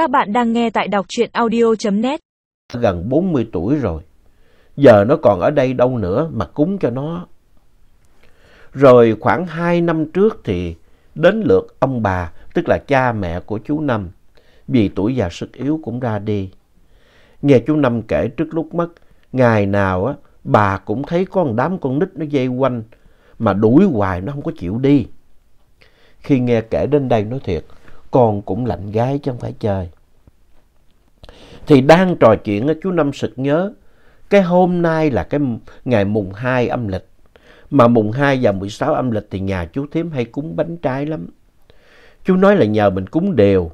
Các bạn đang nghe tại đọc truyện audio.net. Gần 40 tuổi rồi. Giờ nó còn ở đây đâu nữa mà cúng cho nó. Rồi khoảng 2 năm trước thì đến lượt ông bà, tức là cha mẹ của chú Năm, vì tuổi già sức yếu cũng ra đi. Nghe chú Năm kể trước lúc mất, ngày nào á, bà cũng thấy có một đám con nít nó dây quanh, mà đuổi hoài nó không có chịu đi. Khi nghe kể đến đây nói thiệt, con cũng lạnh gái chứ không phải chơi. Thì đang trò chuyện chú Năm sực nhớ, cái hôm nay là cái ngày mùng 2 âm lịch. Mà mùng 2 và 16 âm lịch thì nhà chú Thiếm hay cúng bánh trái lắm. Chú nói là nhờ mình cúng đều,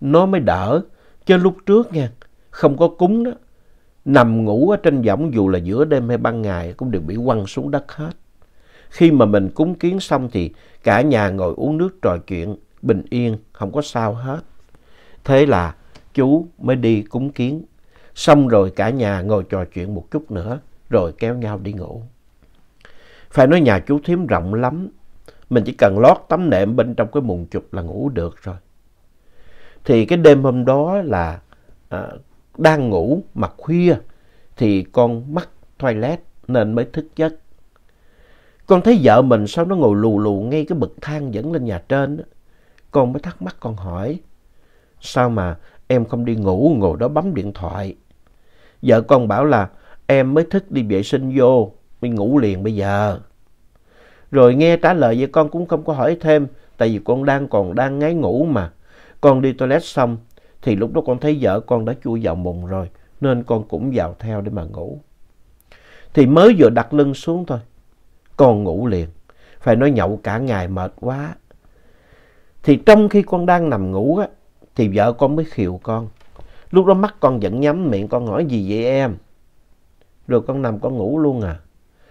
nó mới đỡ. Chứ lúc trước nha, không có cúng đó, nằm ngủ ở trên võng dù là giữa đêm hay ban ngày cũng đều bị quăng xuống đất hết. Khi mà mình cúng kiến xong thì cả nhà ngồi uống nước trò chuyện, bình yên, không có sao hết. Thế là chú mới đi cúng kiến. Xong rồi cả nhà ngồi trò chuyện một chút nữa, rồi kéo nhau đi ngủ. Phải nói nhà chú thím rộng lắm. Mình chỉ cần lót tấm nệm bên trong cái mùng chụp là ngủ được rồi. Thì cái đêm hôm đó là à, đang ngủ mà khuya thì con mắc toilet nên mới thức giấc. Con thấy vợ mình sao nó ngồi lù lù ngay cái bậc thang dẫn lên nhà trên. Đó. Con mới thắc mắc con hỏi. Sao mà em không đi ngủ ngồi đó bấm điện thoại? Vợ con bảo là em mới thức đi vệ sinh vô, mới ngủ liền bây giờ. Rồi nghe trả lời vậy con cũng không có hỏi thêm, tại vì con đang còn đang ngáy ngủ mà. Con đi toilet xong, thì lúc đó con thấy vợ con đã chui vào mùng rồi, nên con cũng vào theo để mà ngủ. Thì mới vừa đặt lưng xuống thôi, con ngủ liền. Phải nói nhậu cả ngày mệt quá. Thì trong khi con đang nằm ngủ á, thì vợ con mới khiều con. Lúc đó mắt con vẫn nhắm miệng con hỏi gì vậy em? Rồi con nằm con ngủ luôn à.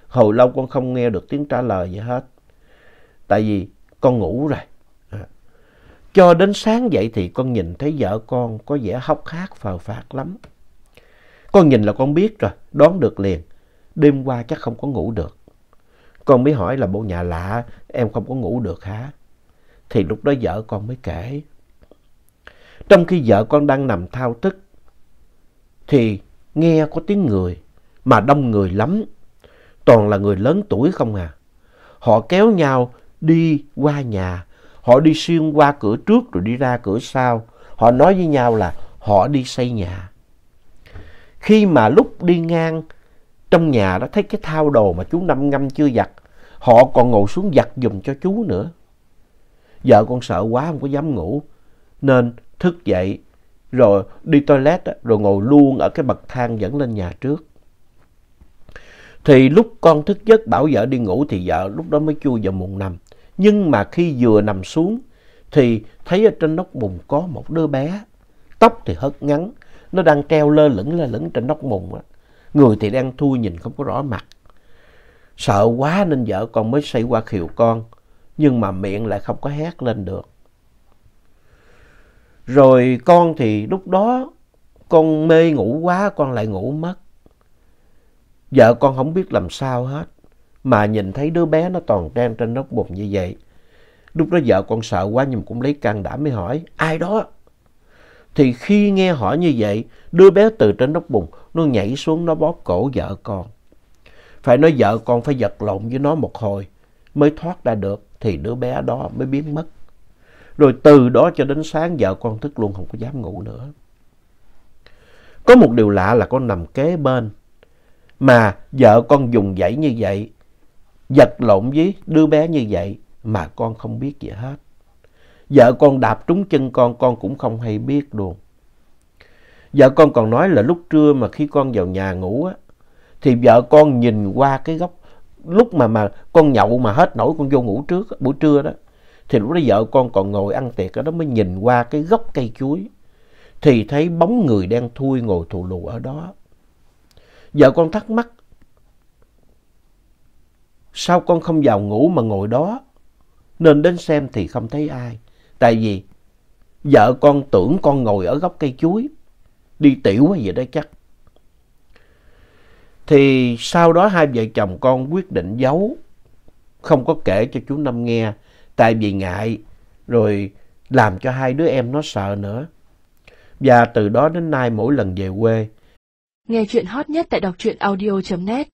Hồi lâu con không nghe được tiếng trả lời gì hết. Tại vì con ngủ rồi. À. Cho đến sáng dậy thì con nhìn thấy vợ con có vẻ hốc hác phờ phạc lắm. Con nhìn là con biết rồi, đoán được liền. Đêm qua chắc không có ngủ được. Con mới hỏi là bộ nhà lạ, em không có ngủ được hả? Thì lúc đó vợ con mới kể. Trong khi vợ con đang nằm thao thức, thì nghe có tiếng người, mà đông người lắm. Toàn là người lớn tuổi không à. Họ kéo nhau đi qua nhà, họ đi xuyên qua cửa trước rồi đi ra cửa sau. Họ nói với nhau là họ đi xây nhà. Khi mà lúc đi ngang trong nhà đó thấy cái thao đồ mà chú Năm ngâm chưa giặt, họ còn ngồi xuống giặt giùm cho chú nữa. Vợ con sợ quá không có dám ngủ, nên thức dậy rồi đi toilet rồi ngồi luôn ở cái bậc thang dẫn lên nhà trước. Thì lúc con thức giấc bảo vợ đi ngủ thì vợ lúc đó mới chui vào mùng nằm. Nhưng mà khi vừa nằm xuống thì thấy ở trên nóc mùng có một đứa bé. Tóc thì hất ngắn, nó đang treo lơ lửng lơ lửng trên nóc mùng. Á. Người thì đang thui nhìn không có rõ mặt. Sợ quá nên vợ con mới xây qua khiều con. Nhưng mà miệng lại không có hét lên được. Rồi con thì lúc đó con mê ngủ quá con lại ngủ mất. Vợ con không biết làm sao hết. Mà nhìn thấy đứa bé nó toàn trang trên nóc bụng như vậy. Lúc đó vợ con sợ quá nhưng cũng lấy can đảm mới hỏi. Ai đó? Thì khi nghe hỏi như vậy, đứa bé từ trên nóc bụng nó nhảy xuống nó bóp cổ vợ con. Phải nói vợ con phải giật lộn với nó một hồi mới thoát ra được thì đứa bé đó mới biến mất. Rồi từ đó cho đến sáng vợ con thức luôn không có dám ngủ nữa. Có một điều lạ là con nằm kế bên. Mà vợ con dùng dãy như vậy, giật lộn với đứa bé như vậy mà con không biết gì hết. Vợ con đạp trúng chân con, con cũng không hay biết luôn. Vợ con còn nói là lúc trưa mà khi con vào nhà ngủ á, thì vợ con nhìn qua cái góc, lúc mà mà con nhậu mà hết nổi con vô ngủ trước, buổi trưa đó, thì lúc đó vợ con còn ngồi ăn tiệc ở đó mới nhìn qua cái gốc cây chuối. Thì thấy bóng người đen thui ngồi thù lù ở đó. Vợ con thắc mắc. Sao con không vào ngủ mà ngồi đó? Nên đến xem thì không thấy ai. Tại vì vợ con tưởng con ngồi ở gốc cây chuối. Đi tiểu hay gì đó chắc. Thì sau đó hai vợ chồng con quyết định giấu. Không có kể cho chú Năm nghe tại vì ngại rồi làm cho hai đứa em nó sợ nữa. Và từ đó đến nay mỗi lần về quê, Nghe chuyện hot nhất tại đọc truyện audio.net